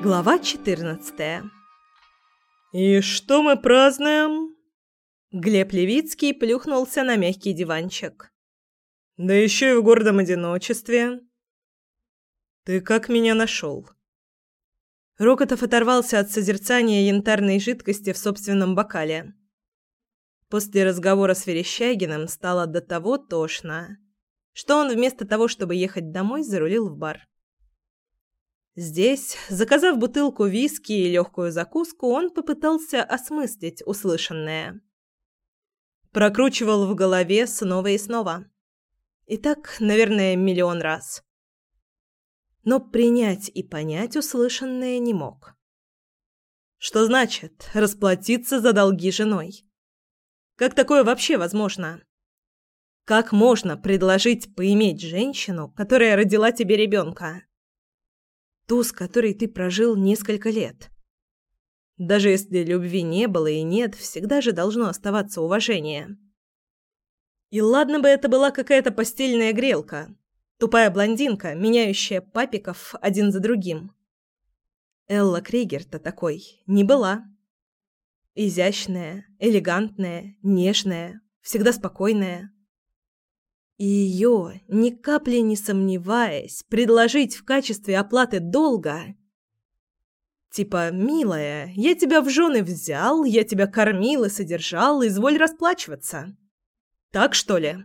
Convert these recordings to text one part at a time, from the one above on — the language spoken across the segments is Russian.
Глава 14. «И что мы празднуем?» Глеб Левицкий плюхнулся на мягкий диванчик. «Да еще и в гордом одиночестве». «Ты как меня нашел?» Рокотов оторвался от созерцания янтарной жидкости в собственном бокале. После разговора с Верещагиным стало до того тошно, что он вместо того, чтобы ехать домой, зарулил в бар. Здесь, заказав бутылку виски и легкую закуску, он попытался осмыслить услышанное. Прокручивал в голове снова и снова. И так, наверное, миллион раз. Но принять и понять услышанное не мог. Что значит расплатиться за долги женой? Как такое вообще возможно? Как можно предложить поиметь женщину, которая родила тебе ребенка? Ту, с которой ты прожил несколько лет. Даже если любви не было и нет, всегда же должно оставаться уважение. И ладно бы это была какая-то постельная грелка. Тупая блондинка, меняющая папиков один за другим. Элла Кригер-то такой не была. Изящная, элегантная, нежная, всегда спокойная. И ее, ни капли не сомневаясь, предложить в качестве оплаты долга. Типа, милая, я тебя в жены взял, я тебя кормил и содержал, изволь расплачиваться. Так что ли?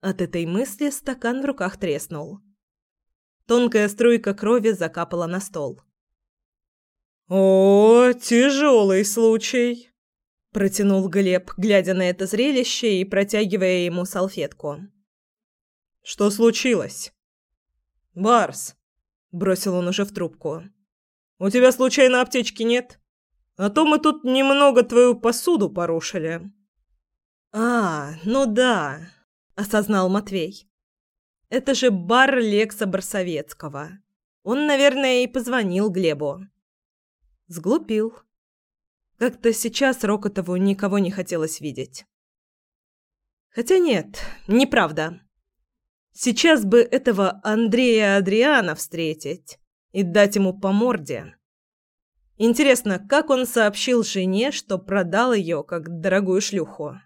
От этой мысли стакан в руках треснул. Тонкая струйка крови закапала на стол. «О, тяжелый случай!» протянул Глеб, глядя на это зрелище и протягивая ему салфетку. Что случилось? Барс, бросил он уже в трубку. У тебя случайно аптечки нет? А то мы тут немного твою посуду порушили. А, ну да, осознал Матвей. Это же бар Лекса Барсовецкого. Он, наверное, и позвонил Глебу. Сглупил. Как-то сейчас Рокотову никого не хотелось видеть. Хотя нет, неправда. Сейчас бы этого Андрея Адриана встретить и дать ему по морде. Интересно, как он сообщил жене, что продал ее как дорогую шлюху?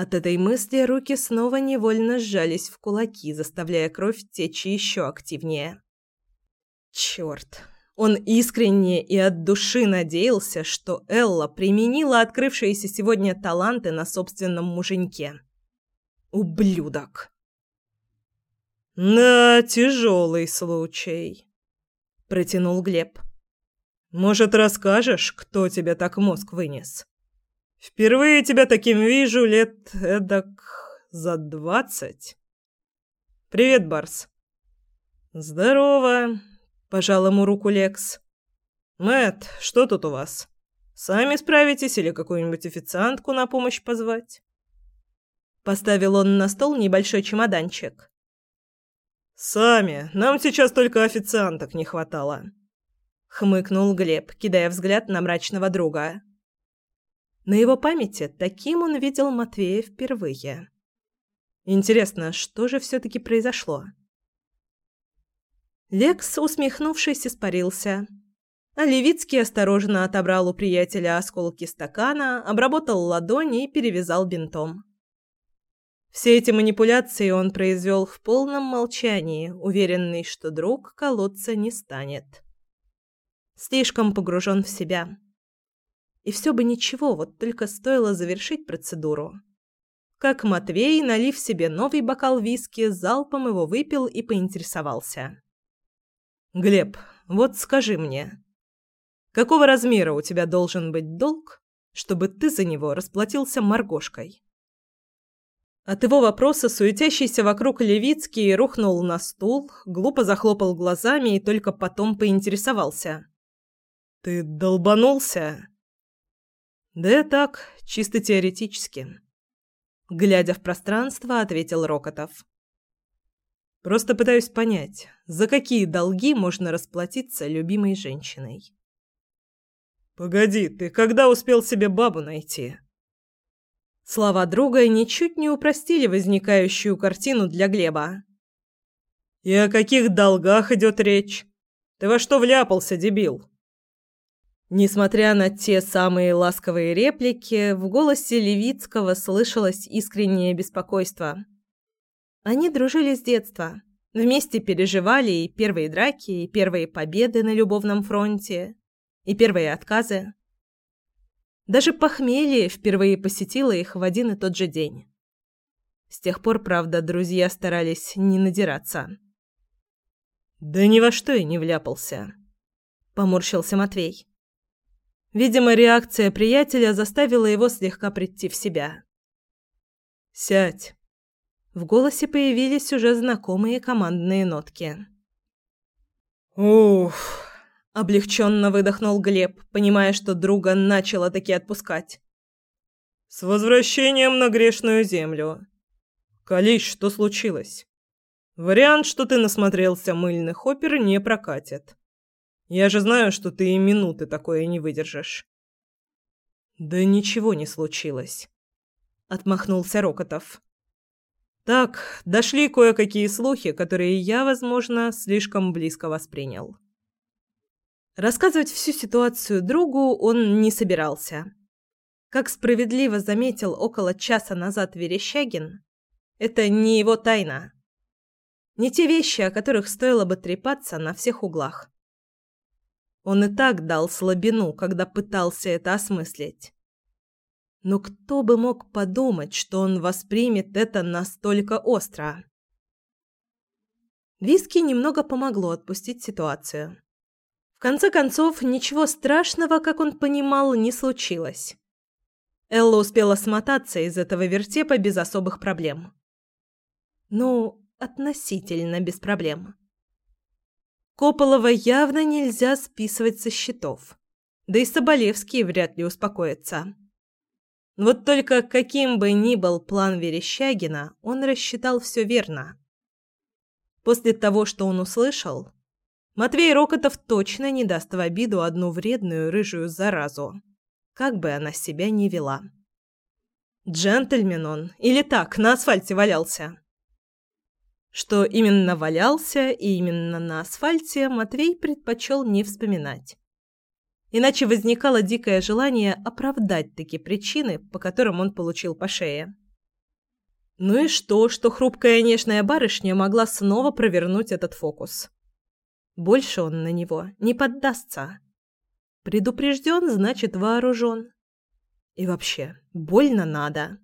От этой мысли руки снова невольно сжались в кулаки, заставляя кровь течь еще активнее. Черт, он искренне и от души надеялся, что Элла применила открывшиеся сегодня таланты на собственном муженьке. Ублюдок. «На тяжелый случай», — протянул Глеб. «Может, расскажешь, кто тебе так мозг вынес? Впервые тебя таким вижу лет эдак за двадцать». «Привет, Барс». «Здорово. Пожал ему руку Лекс. Мэт, что тут у вас? Сами справитесь или какую-нибудь официантку на помощь позвать? Поставил он на стол небольшой чемоданчик. Сами. Нам сейчас только официанток не хватало. Хмыкнул Глеб, кидая взгляд на мрачного друга. На его памяти таким он видел Матвея впервые. Интересно, что же все-таки произошло? Лекс, усмехнувшись, испарился. А Левицкий осторожно отобрал у приятеля осколки стакана, обработал ладони и перевязал бинтом. Все эти манипуляции он произвел в полном молчании, уверенный, что друг колоться не станет. Слишком погружен в себя. И все бы ничего, вот только стоило завершить процедуру. Как Матвей, налив себе новый бокал виски, залпом его выпил и поинтересовался. Глеб, вот скажи мне, какого размера у тебя должен быть долг, чтобы ты за него расплатился Маргошкой? От его вопроса суетящийся вокруг Левицкий рухнул на стул, глупо захлопал глазами и только потом поинтересовался. «Ты долбанулся?» «Да так, чисто теоретически». Глядя в пространство, ответил Рокотов. Просто пытаюсь понять, за какие долги можно расплатиться любимой женщиной. Погоди, ты когда успел себе бабу найти? Слова друга ничуть не упростили возникающую картину для Глеба. «И о каких долгах идет речь? Ты во что вляпался, дебил?» Несмотря на те самые ласковые реплики, в голосе Левицкого слышалось искреннее беспокойство. Они дружили с детства, вместе переживали и первые драки, и первые победы на любовном фронте, и первые отказы. Даже похмелье впервые посетило их в один и тот же день. С тех пор, правда, друзья старались не надираться. «Да ни во что и не вляпался», — поморщился Матвей. Видимо, реакция приятеля заставила его слегка прийти в себя. «Сядь». В голосе появились уже знакомые командные нотки. «Уф», Облегченно выдохнул Глеб, понимая, что друга начало таки отпускать. «С возвращением на грешную землю. Колись, что случилось? Вариант, что ты насмотрелся мыльных опер, не прокатит. Я же знаю, что ты и минуты такое не выдержишь». «Да ничего не случилось», — отмахнулся Рокотов. «Так, дошли кое-какие слухи, которые я, возможно, слишком близко воспринял». Рассказывать всю ситуацию другу он не собирался. Как справедливо заметил около часа назад Верещагин, это не его тайна. Не те вещи, о которых стоило бы трепаться на всех углах. Он и так дал слабину, когда пытался это осмыслить. Но кто бы мог подумать, что он воспримет это настолько остро? Виски немного помогло отпустить ситуацию. В конце концов, ничего страшного, как он понимал, не случилось. Элла успела смотаться из этого вертепа без особых проблем. Ну, относительно без проблем. Кополова явно нельзя списывать со счетов. Да и Соболевский вряд ли успокоится. Вот только каким бы ни был план Верещагина, он рассчитал все верно. После того, что он услышал, Матвей Рокотов точно не даст в обиду одну вредную рыжую заразу, как бы она себя ни вела. Джентльмен он или так на асфальте валялся? Что именно валялся и именно на асфальте, Матвей предпочел не вспоминать. Иначе возникало дикое желание оправдать такие причины, по которым он получил по шее. Ну и что, что хрупкая нежная барышня могла снова провернуть этот фокус? Больше он на него не поддастся. Предупрежден, значит вооружен. И вообще, больно надо.